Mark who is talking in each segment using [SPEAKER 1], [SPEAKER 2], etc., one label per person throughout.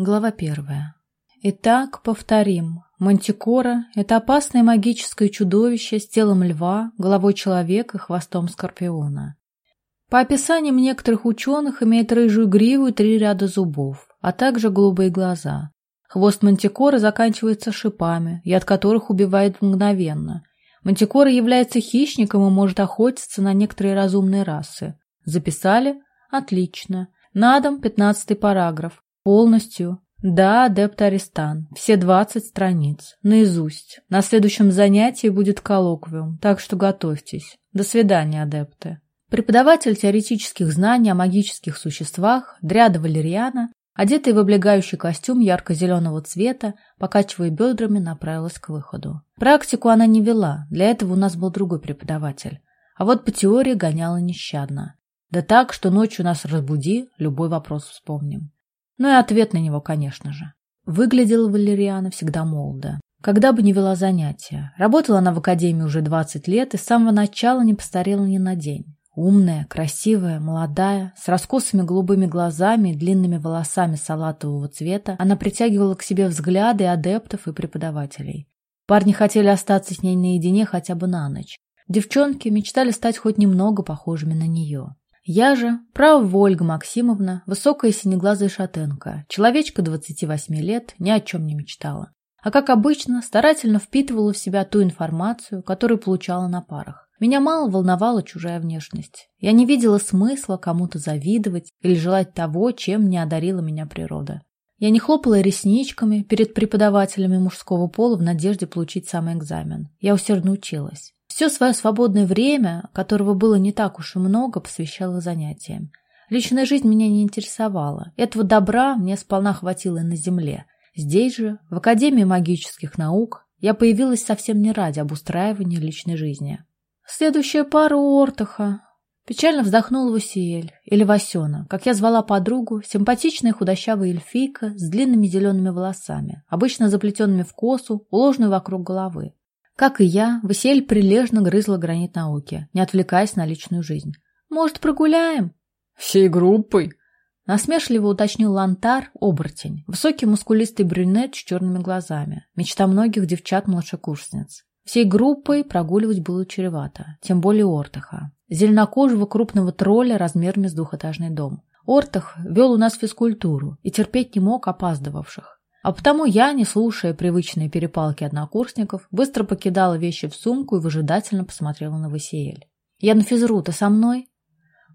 [SPEAKER 1] Глава первая. Итак, повторим. Мантикора – это опасное магическое чудовище с телом льва, головой человека хвостом скорпиона. По описаниям некоторых ученых имеет рыжую гриву и три ряда зубов, а также голубые глаза. Хвост мантикоры заканчивается шипами, яд которых убивает мгновенно. Мантикора является хищником и может охотиться на некоторые разумные расы. Записали? Отлично. На дом пятнадцатый параграф. Полностью. Да, адепт Аристан. Все двадцать страниц. Наизусть. На следующем занятии будет коллоквиум, так что готовьтесь. До свидания, адепты. Преподаватель теоретических знаний о магических существах Дряда Валериана, одетый в облегающий костюм ярко-зеленого цвета, покачивая бедрами, направилась к выходу. Практику она не вела, для этого у нас был другой преподаватель. А вот по теории гоняла нещадно. Да так, что ночью нас разбуди, любой вопрос вспомним. Ну и ответ на него, конечно же. Выглядела Валериана всегда молодо. Когда бы не вела занятия. Работала она в академии уже 20 лет и с самого начала не постарела ни на день. Умная, красивая, молодая, с раскосыми голубыми глазами и длинными волосами салатового цвета, она притягивала к себе взгляды адептов и преподавателей. Парни хотели остаться с ней наедине хотя бы на ночь. Девчонки мечтали стать хоть немного похожими на нее. Я же, права Ольга Максимовна, высокая синеглазая шатенка, человечка 28 лет, ни о чем не мечтала. А как обычно, старательно впитывала в себя ту информацию, которую получала на парах. Меня мало волновала чужая внешность. Я не видела смысла кому-то завидовать или желать того, чем не одарила меня природа. Я не хлопала ресничками перед преподавателями мужского пола в надежде получить самый экзамен. Я усердно училась. Все свое свободное время, которого было не так уж и много, посвящала занятиям. Личная жизнь меня не интересовала. Этого добра мне сполна хватило и на земле. Здесь же, в Академии магических наук, я появилась совсем не ради обустраивания личной жизни. Следующая пара у Ортаха. Печально вздохнула Васиэль, или Васена, как я звала подругу, симпатичная худощавая эльфийка с длинными зелеными волосами, обычно заплетенными в косу, уложенную вокруг головы. Как и я, Васиэль прилежно грызла гранит науки, не отвлекаясь на личную жизнь. «Может, прогуляем?»
[SPEAKER 2] «Всей группой?»
[SPEAKER 1] Насмешливо уточнил Лантар, оборотень, высокий мускулистый брюнет с черными глазами, мечта многих девчат-младшекурсниц. Всей группой прогуливать было чревато, тем более Ортаха. Зеленокожего крупного тролля размерами с двухэтажный дом. Ортах вел у нас физкультуру и терпеть не мог опаздывавших. А потому я, не слушая привычные перепалки однокурсников, быстро покидала вещи в сумку и выжидательно посмотрела на Васиэль. «Я на физру, ты со мной?»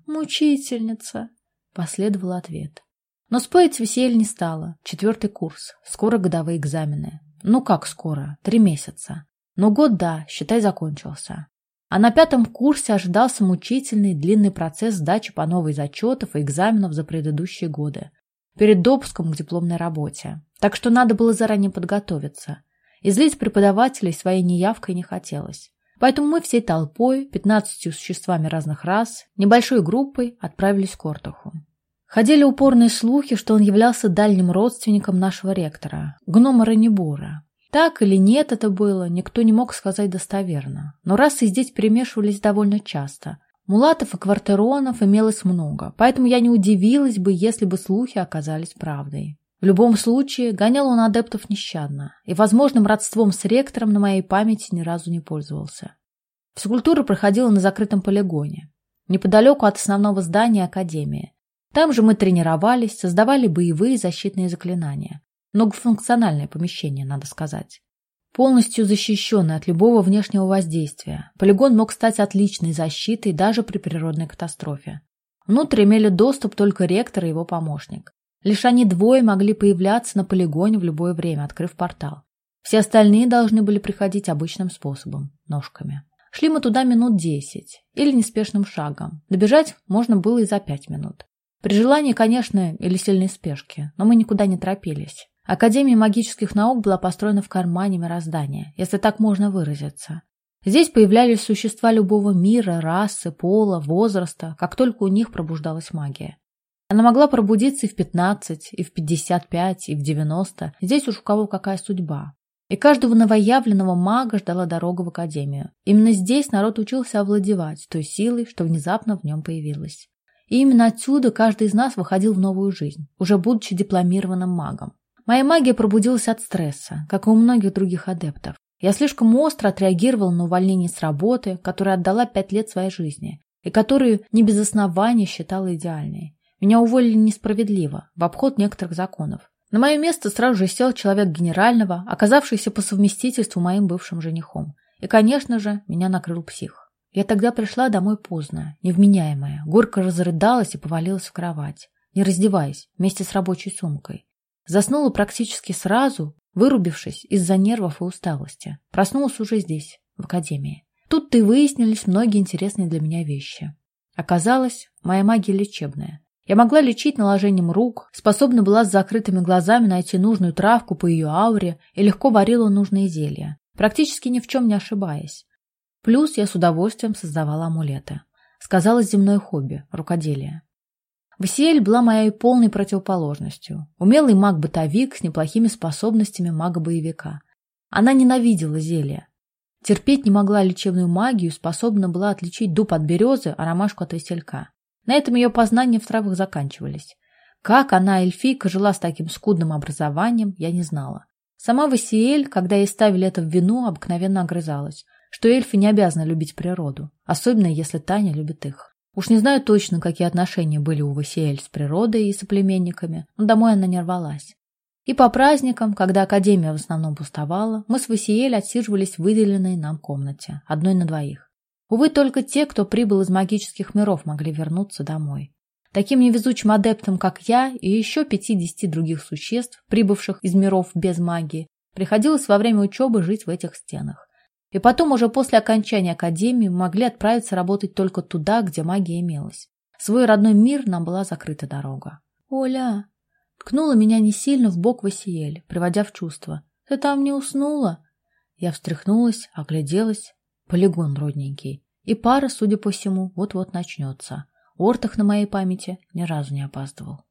[SPEAKER 1] «Мучительница», — последовал ответ. Но спорить Васиэль не стала. Четвертый курс. Скоро годовые экзамены. Ну как скоро? Три месяца. Но год, да, считай, закончился. А на пятом курсе ожидался мучительный длинный процесс сдачи по новой зачетов и экзаменов за предыдущие годы. Перед допуском к дипломной работе. Так что надо было заранее подготовиться. И злить преподавателей своей неявкой не хотелось. Поэтому мы всей толпой, пятнадцатью существами разных рас, небольшой группой отправились к Ортаху. Ходили упорные слухи, что он являлся дальним родственником нашего ректора, гнома Ранибура, так или нет это было, никто не мог сказать достоверно. Но расы здесь перемешивались довольно часто. Мулатов и квартеронов имелось много, поэтому я не удивилась бы, если бы слухи оказались правдой. В любом случае, гонял он адептов нещадно, и возможным родством с ректором на моей памяти ни разу не пользовался. Физкультура проходила на закрытом полигоне, неподалеку от основного здания Академии. Там же мы тренировались, создавали боевые защитные заклинания. Многофункциональное помещение, надо сказать. Полностью защищенный от любого внешнего воздействия, полигон мог стать отличной защитой даже при природной катастрофе. Внутрь имели доступ только ректор и его помощник. Лишь они двое могли появляться на полигоне в любое время, открыв портал. Все остальные должны были приходить обычным способом – ножками. Шли мы туда минут десять или неспешным шагом. Добежать можно было и за пять минут. При желании, конечно, или сильной спешке, но мы никуда не торопились. Академия магических наук была построена в кармане мироздания, если так можно выразиться. Здесь появлялись существа любого мира, расы, пола, возраста, как только у них пробуждалась магия. Она могла пробудиться и в 15, и в 55, и в 90. Здесь уж у кого какая судьба. И каждого новоявленного мага ждала дорога в академию. Именно здесь народ учился овладевать той силой, что внезапно в нем появилась. И именно отсюда каждый из нас выходил в новую жизнь, уже будучи дипломированным магом. Моя магия пробудилась от стресса, как и у многих других адептов. Я слишком остро отреагировал на увольнение с работы, которая отдала пять лет своей жизни, и которую не без основания считала идеальной. Меня уволили несправедливо, в обход некоторых законов. На мое место сразу же сел человек генерального, оказавшийся по совместительству моим бывшим женихом. И, конечно же, меня накрыл псих. Я тогда пришла домой поздно, невменяемая, горько разрыдалась и повалилась в кровать, не раздеваясь, вместе с рабочей сумкой. Заснула практически сразу, вырубившись из-за нервов и усталости. Проснулась уже здесь, в академии. Тут-то и выяснились многие интересные для меня вещи. Оказалось, моя магия лечебная. Я могла лечить наложением рук, способна была с закрытыми глазами найти нужную травку по ее ауре и легко варила нужные зелья, практически ни в чем не ошибаясь. Плюс я с удовольствием создавала амулеты. Сказалось земное хобби – рукоделие. Васиэль была моей полной противоположностью. Умелый маг-бытовик с неплохими способностями мага-боевика. Она ненавидела зелья. Терпеть не могла лечебную магию, способна была отличить дуб от березы, а ромашку от веселька. На этом ее познания в травах заканчивались. Как она, эльфийка, жила с таким скудным образованием, я не знала. Сама Васиэль, когда ей ставили это в вину, обыкновенно огрызалась, что эльфы не обязаны любить природу, особенно если Таня любит их. Уж не знаю точно, какие отношения были у Васиэль с природой и соплеменниками, но домой она не рвалась. И по праздникам, когда академия в основном пустовала, мы с Васиэль отсиживались в выделенной нам комнате, одной на двоих. Увы, только те, кто прибыл из магических миров, могли вернуться домой. Таким невезучим адептам, как я, и еще 50 других существ, прибывших из миров без магии, приходилось во время учебы жить в этих стенах. И потом, уже после окончания академии, могли отправиться работать только туда, где магия имелась. В свой родной мир нам была закрыта дорога. «Оля!» Ткнула меня не сильно в бок Васиэль, приводя в чувство. «Ты там не уснула?» Я встряхнулась, огляделась. Полигон родненький. И пара, судя по всему, вот-вот начнется. Ортах на моей памяти ни разу не опаздывал.